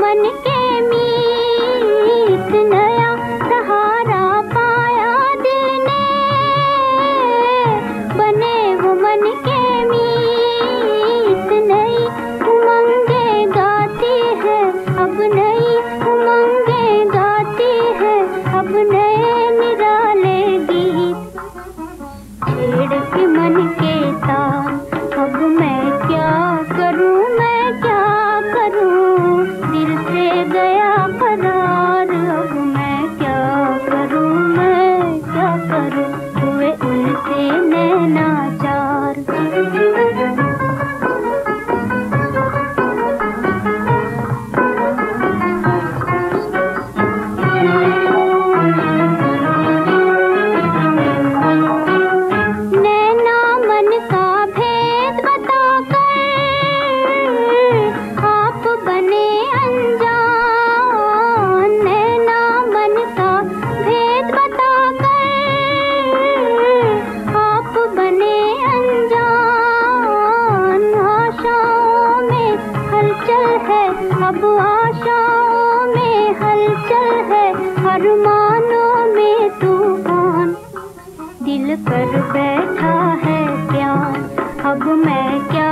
मन के मीत नया सहारा पाया दिल बने वो मन के मीत नई उमंगे गाती है, अब नई उमंगे गाती है, अब नई हुए उनसे मैं नाचार। अब आशाओं में हलचल है, अरमानों में तूफ़ान। दिल कर बैठा है प्यार, अब मैं क्या